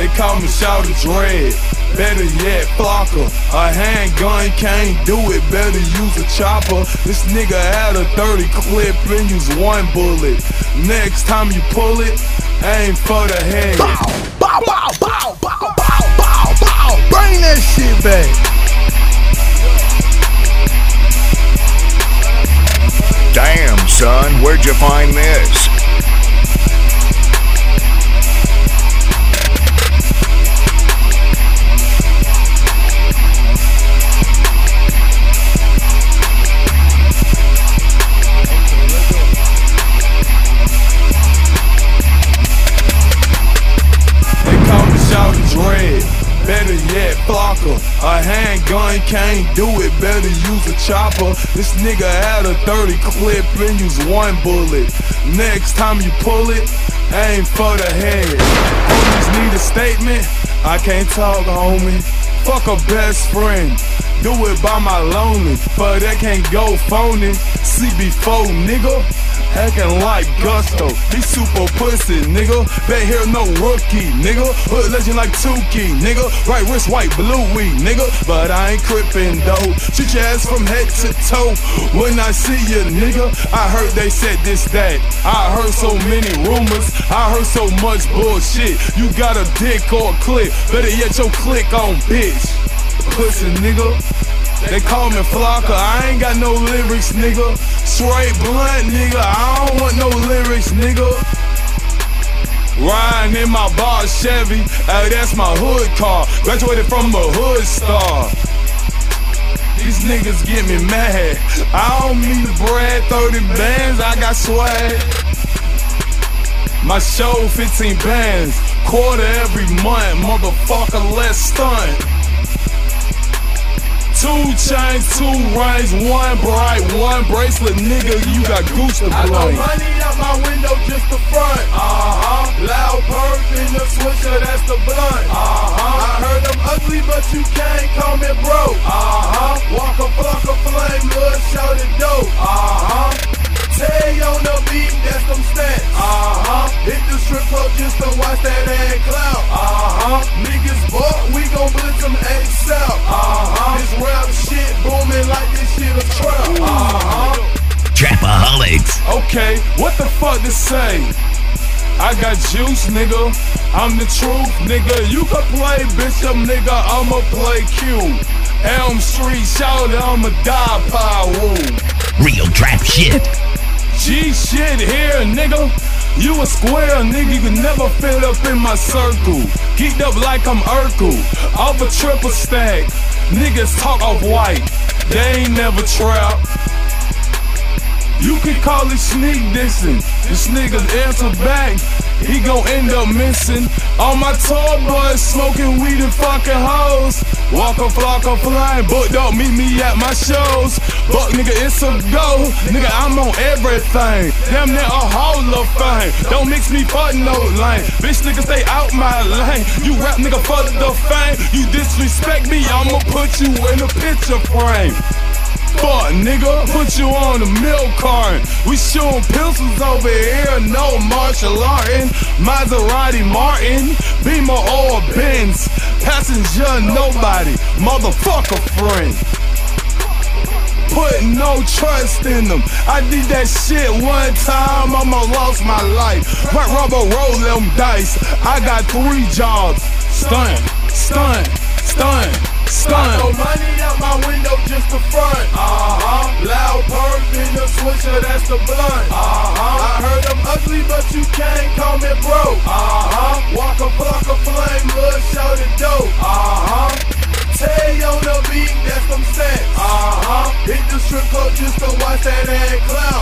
They call me Shout Dread. Better yet, flocker. A handgun can't do it, better use a chopper. This nigga had a 30 clip and use one bullet. Next time you pull it, aim for the head. Bow, bow, bow, bow, bow, bow, bow, bow. Bring that shit back. Damn, son, where'd you find this? A handgun can't do it, better use a chopper. This nigga had a 30 clip and use one bullet. Next time you pull it, aim for the head. Homies need a statement. I can't talk, homie. Fuck a best friend. Do it by my lonely, but that can't go phony. CB4, nigga. Acting like gusto, he super pussy, nigga. Bet here no rookie, nigga. Hood legend like Tookie, nigga. Right wrist white, blue weed, nigga. But I ain't crippin' though. Shoot your ass from head to toe. When I see you, nigga, I heard they said this, that. I heard so many rumors. I heard so much bullshit. You got a dick or a click. Better yet, your click on bitch. Pussy, nigga. They call me Flocker, I ain't got no lyrics, nigga. Straight blunt, nigga, I don't want no lyrics, nigga. Riding in my bar Chevy, hey, that's my hood car. Graduated from a hood star. These niggas get me mad. I don't mean to brag 30 bands, I got swag. My show 15 bands, quarter every month, motherfucker, let's stunt. Two chains, two rings, one bright, one bracelet, nigga, you got goose to I throw blow. money out my window just the front. Uh huh. Loud perk in the switcher, that's the blunt. Uh huh. I heard I'm ugly, but you can't call me broke. Uh huh. Walk a flock of flame, look, shout it dope. Uh huh. Tay on the beat, Okay, what the fuck to say? I got juice, nigga. I'm the truth, nigga. You can play Bishop, nigga. I'ma play Q. Elm Street, shout it, I'ma die, power. Real trap shit. G shit here, nigga. You a square, nigga. You can never fit up in my circle. Geeked up like I'm Urkel. Off a triple stack. Niggas talk off white. They ain't never trap. You can call it sneak dissing. This nigga's answer back. He gon' end up missing. All my tall boys smoking weed and fucking hoes. Walk a flock of flying, but don't meet me at my shows. But nigga, it's a go. Nigga, I'm on everything. Damn near a hall of fame. Don't mix me for no lane. Bitch, nigga, stay out my lane. You rap nigga for the fame. You disrespect me, I'ma put you in a picture frame. Fuck, nigga, put you on the milk carton. We shooting pistols over here, no martial artin. Maserati Martin, Beamer or Benz. Passenger, nobody, motherfucker friend. Put no trust in them. I did that shit one time, I'ma lost my life. Right rubber, roll them dice. I got three jobs. Stunt, stunt, stunt, I stunt. throw money out my window just the front. Uh huh. Loud perk in the switcher, that's the blunt. Uh huh. I heard I'm ugly, but you can't call me broke. Uh huh. Walk a block of flame, look, shout it dope. Uh huh. Tay on the beat, that's them stats. Uh huh. Hit the strip club just to watch that ad clout. Uh huh.